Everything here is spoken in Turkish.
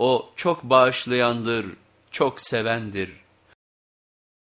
O çok bağışlayandır, çok sevendir.